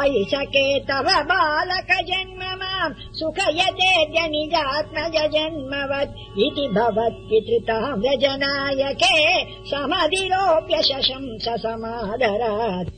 अयिषके तव बालक जन्म माम् सुखयतेद्य निजात्मज जन्मवत् इति भवत्पितृतः व्रजनायके समधिरोप्य शशंस समादरात्।